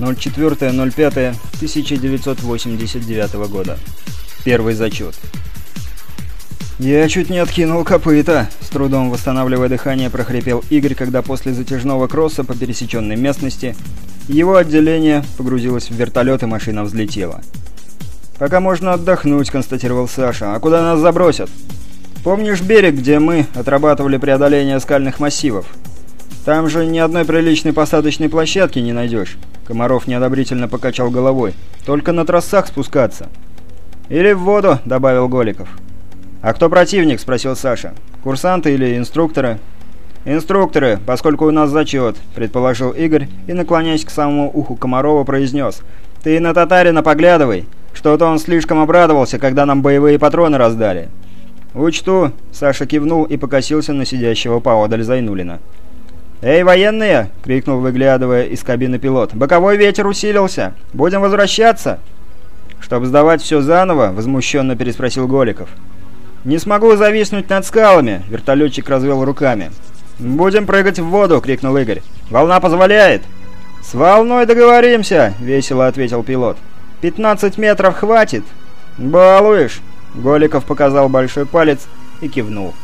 04.05.1989 года. Первый зачет. «Я чуть не откинул копыта», — с трудом восстанавливая дыхание, прохрипел Игорь, когда после затяжного кросса по пересеченной местности его отделение погрузилось в вертолет и машина взлетела. «Пока можно отдохнуть», — констатировал Саша. «А куда нас забросят?» «Помнишь берег, где мы отрабатывали преодоление скальных массивов? Там же ни одной приличной посадочной площадки не найдешь». Комаров неодобрительно покачал головой. «Только на трассах спускаться». «Или в воду», — добавил Голиков. «А кто противник?» – спросил Саша. «Курсанты или инструкторы?» «Инструкторы, поскольку у нас зачет», – предположил Игорь и, наклоняясь к самому уху Комарова, произнес. «Ты на татарина поглядывай. Что-то он слишком обрадовался, когда нам боевые патроны раздали». «Учту», – Саша кивнул и покосился на сидящего поодаль Зайнулина. «Эй, военные!» — крикнул, выглядывая из кабины пилот. «Боковой ветер усилился! Будем возвращаться?» «Чтобы сдавать все заново?» — возмущенно переспросил Голиков. «Не смогу зависнуть над скалами!» — вертолетчик развел руками. «Будем прыгать в воду!» — крикнул Игорь. «Волна позволяет!» «С волной договоримся!» — весело ответил пилот. «Пятнадцать метров хватит!» «Балуешь!» — Голиков показал большой палец и кивнул.